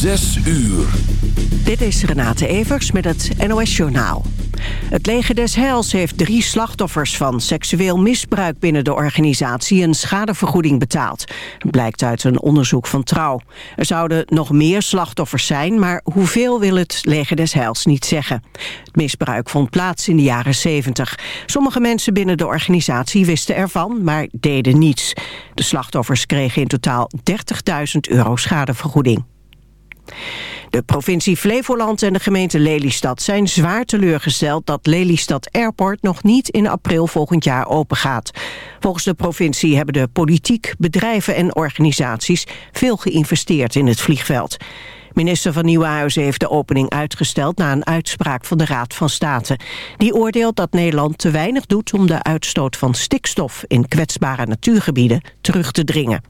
Zes uur. Dit is Renate Evers met het NOS Journaal. Het leger des Heils heeft drie slachtoffers van seksueel misbruik binnen de organisatie een schadevergoeding betaald. Dat blijkt uit een onderzoek van Trouw. Er zouden nog meer slachtoffers zijn, maar hoeveel wil het leger des Heils niet zeggen. Het misbruik vond plaats in de jaren 70. Sommige mensen binnen de organisatie wisten ervan, maar deden niets. De slachtoffers kregen in totaal 30.000 euro schadevergoeding. De provincie Flevoland en de gemeente Lelystad zijn zwaar teleurgesteld dat Lelystad Airport nog niet in april volgend jaar opengaat. Volgens de provincie hebben de politiek, bedrijven en organisaties veel geïnvesteerd in het vliegveld. Minister van Nieuwenhuizen heeft de opening uitgesteld na een uitspraak van de Raad van State. Die oordeelt dat Nederland te weinig doet om de uitstoot van stikstof in kwetsbare natuurgebieden terug te dringen.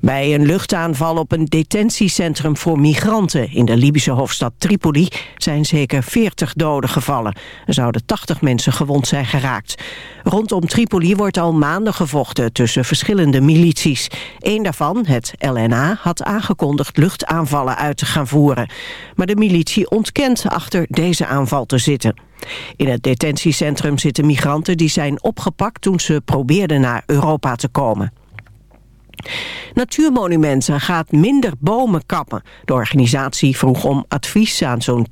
Bij een luchtaanval op een detentiecentrum voor migranten in de Libische hoofdstad Tripoli zijn zeker 40 doden gevallen. Er zouden 80 mensen gewond zijn geraakt. Rondom Tripoli wordt al maanden gevochten tussen verschillende milities. Eén daarvan, het LNA, had aangekondigd luchtaanvallen uit te gaan voeren. Maar de militie ontkent achter deze aanval te zitten. In het detentiecentrum zitten migranten die zijn opgepakt toen ze probeerden naar Europa te komen. Natuurmonumenten gaat minder bomen kappen. De organisatie vroeg om advies aan zo'n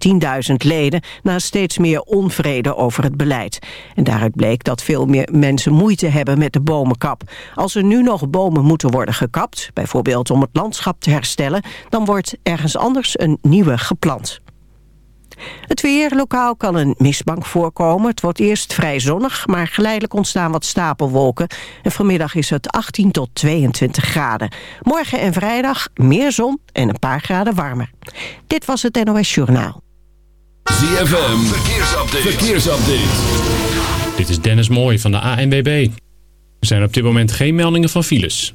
10.000 leden... na steeds meer onvrede over het beleid. En daaruit bleek dat veel meer mensen moeite hebben met de bomenkap. Als er nu nog bomen moeten worden gekapt... bijvoorbeeld om het landschap te herstellen... dan wordt ergens anders een nieuwe geplant. Het weer, lokaal kan een mistbank voorkomen. Het wordt eerst vrij zonnig, maar geleidelijk ontstaan wat stapelwolken. En vanmiddag is het 18 tot 22 graden. Morgen en vrijdag meer zon en een paar graden warmer. Dit was het NOS Journaal. ZFM, verkeersupdate. verkeersupdate. Dit is Dennis Mooij van de ANWB. Er zijn op dit moment geen meldingen van files.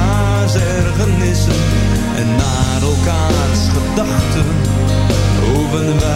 elkaars en naar elkaars gedachten. Hoeven wij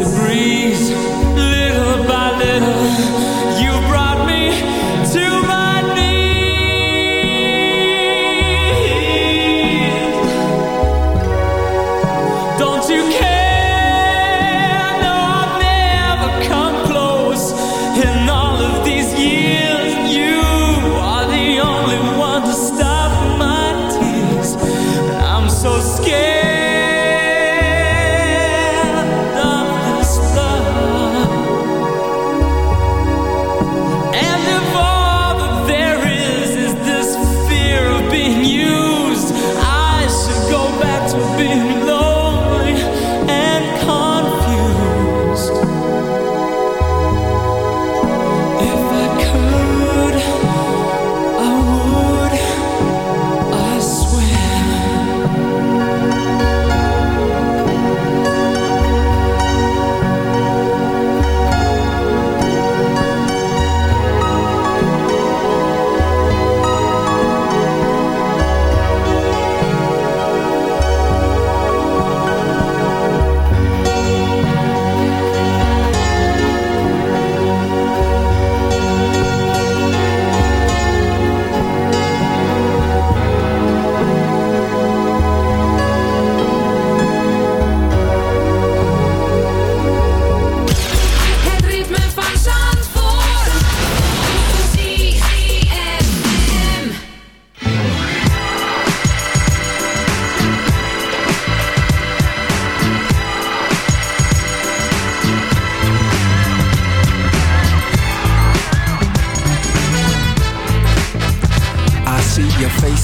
a breeze.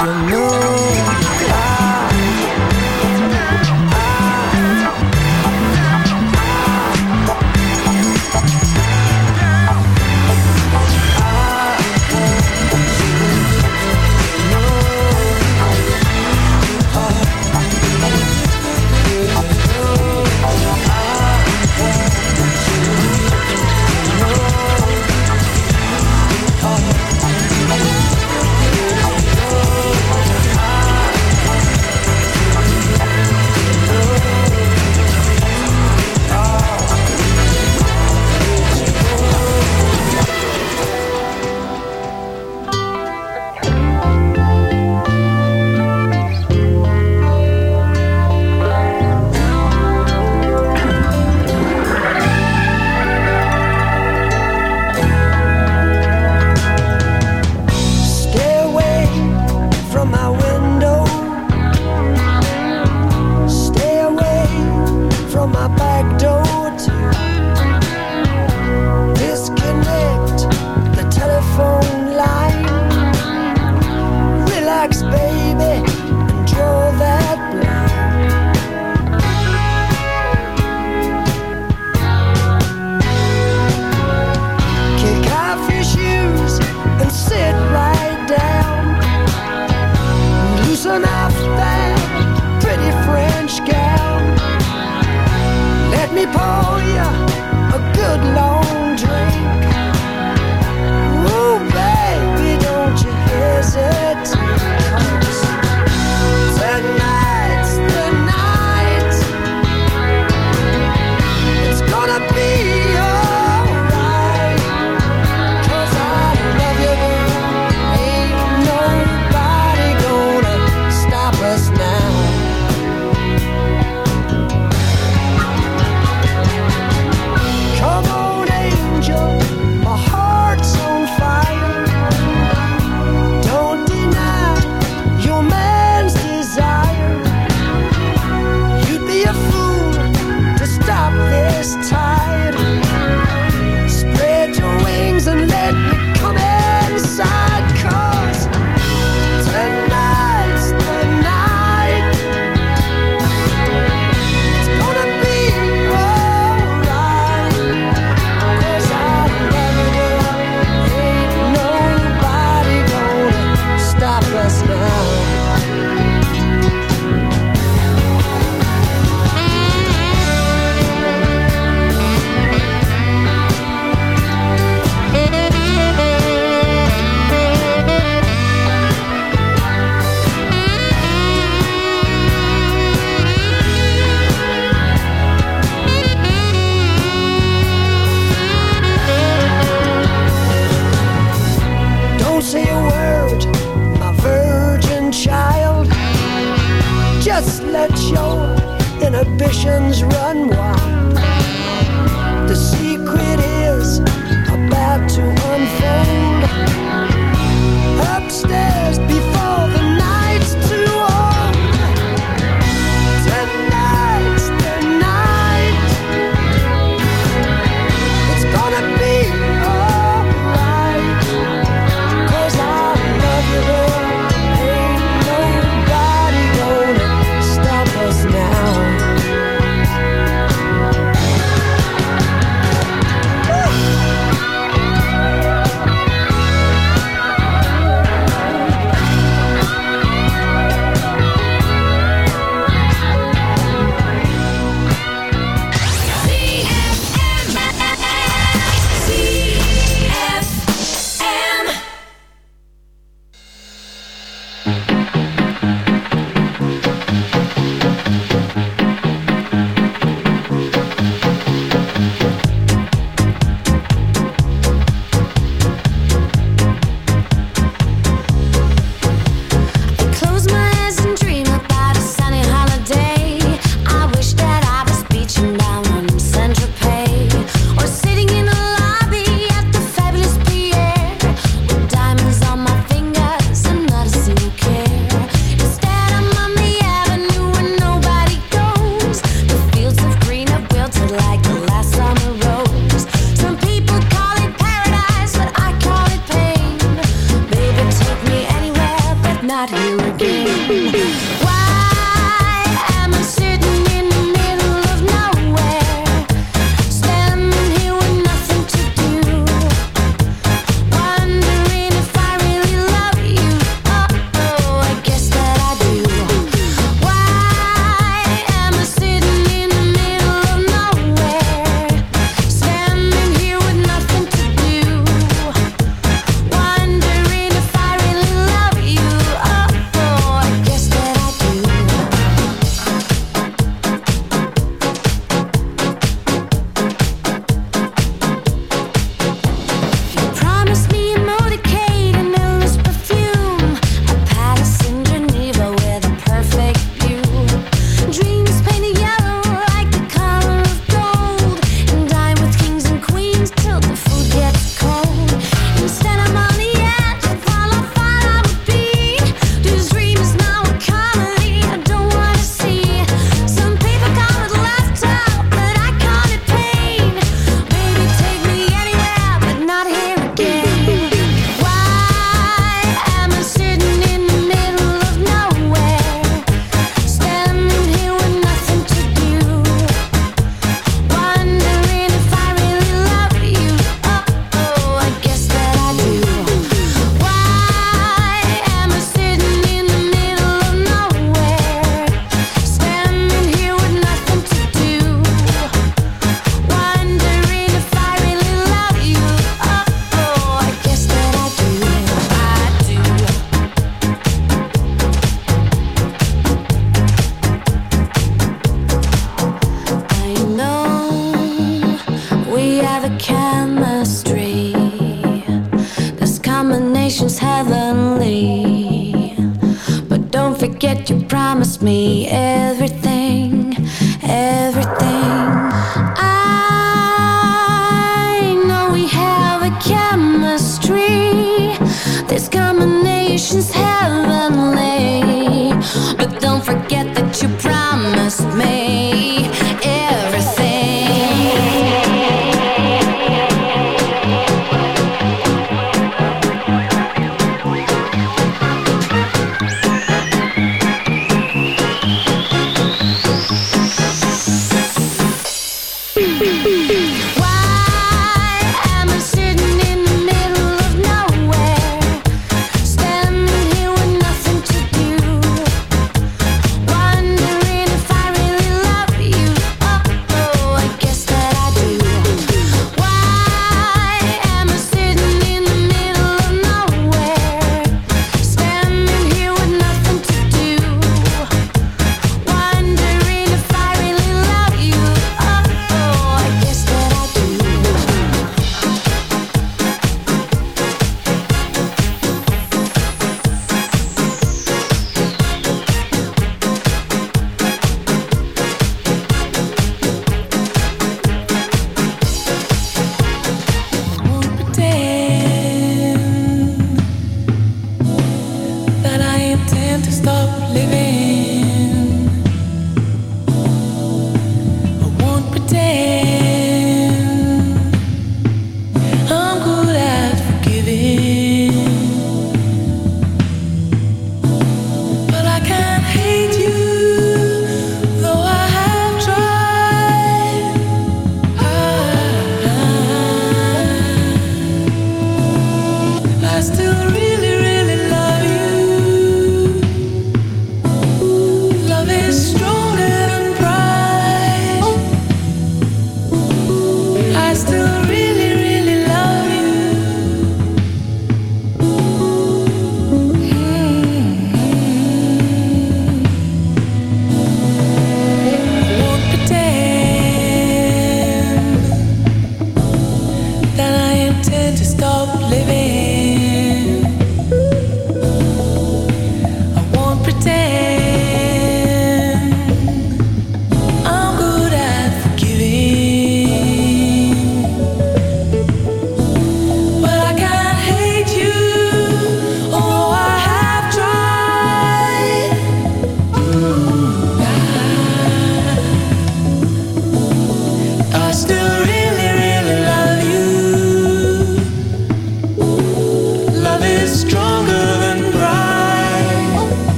You know?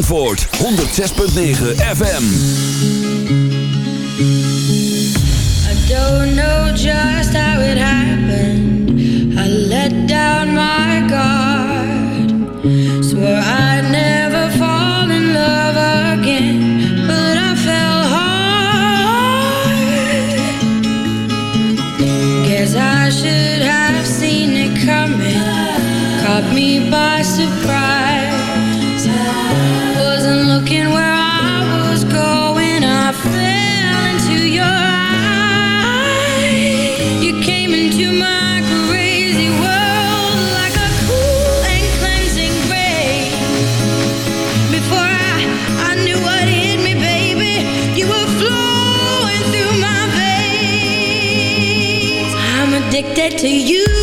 Zandvoort 106.9 FM. I don't know just how it happened. I let down my guard. Swore I'd never fall in love again. But I fell hard. Guess I should have seen it coming. Caught me by surprise. dead to you.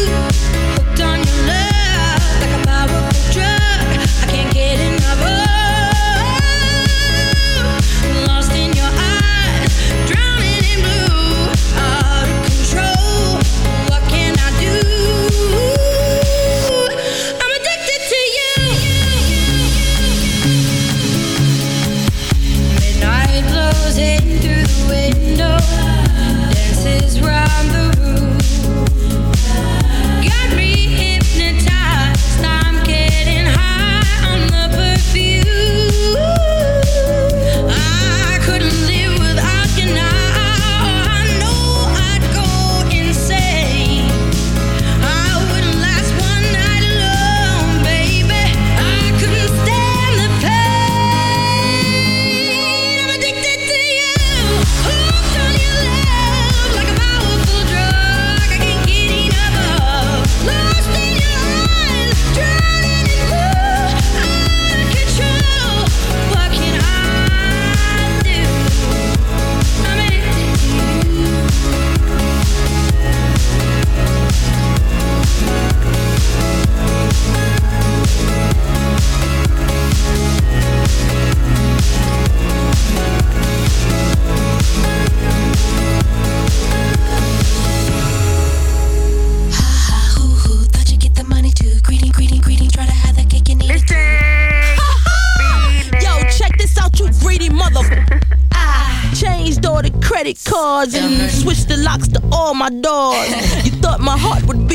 My doors. You thought my heart would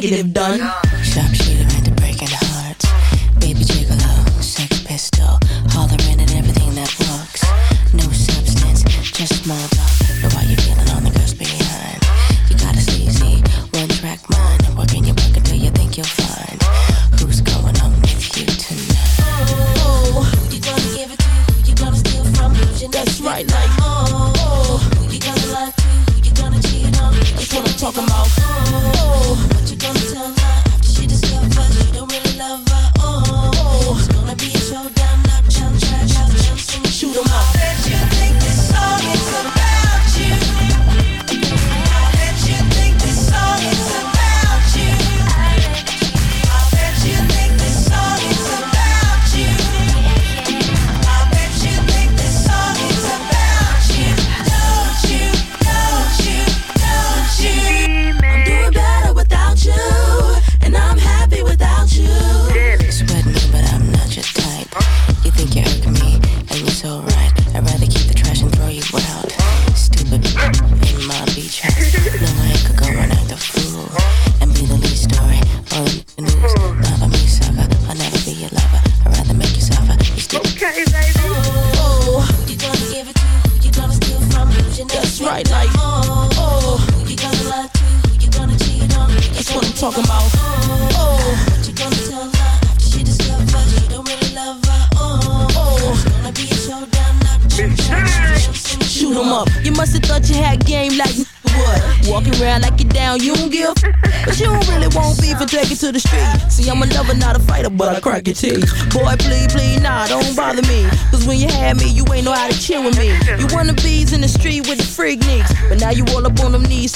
negative done. Sharpshooter into breaking hearts. Baby gigolo, sex pistol, hollering at everything that walks. No substance, just small negative. Boy,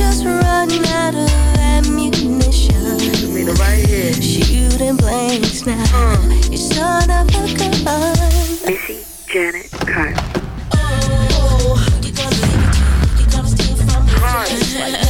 just run out of ammunition. Right here. Shooting blanks now. Uh. Your son of a gun. Missy Janet Kyle. Oh, oh, oh.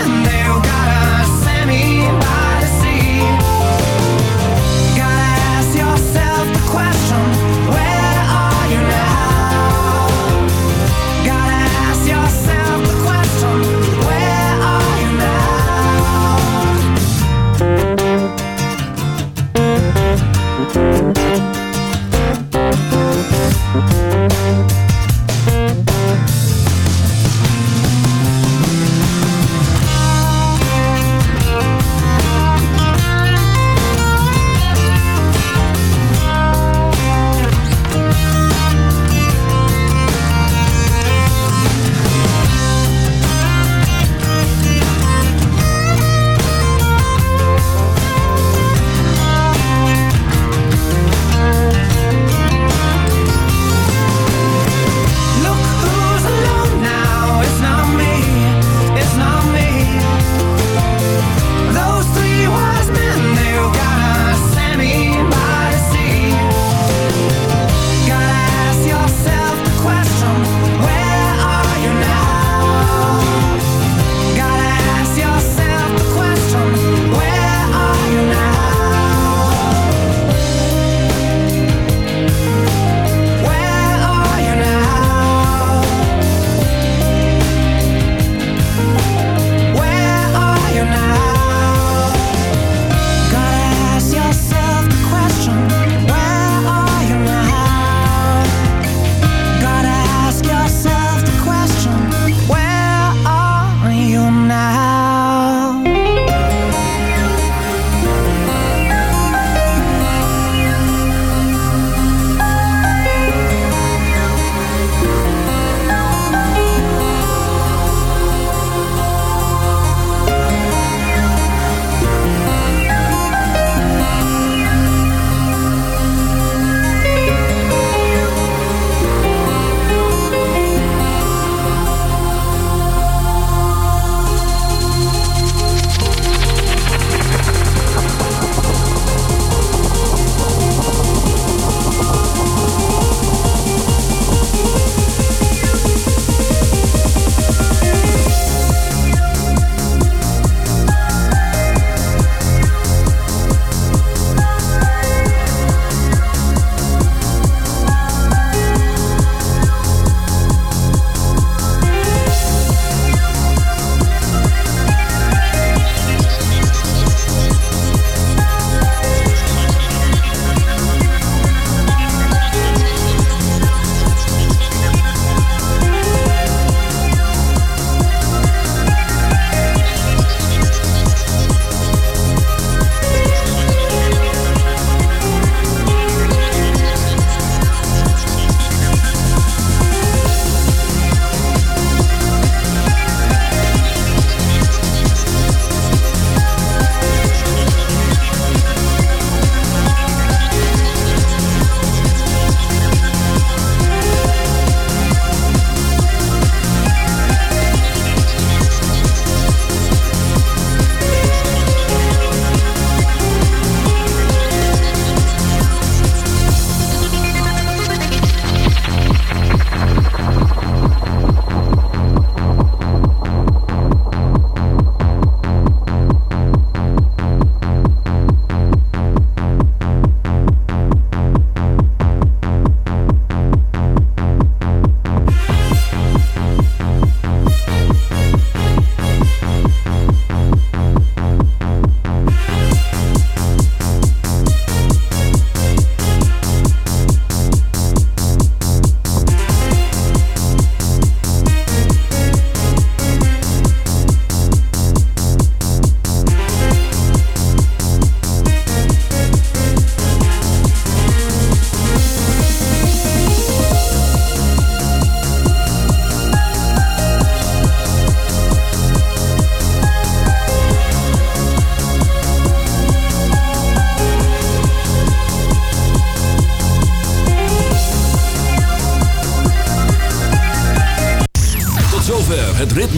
remember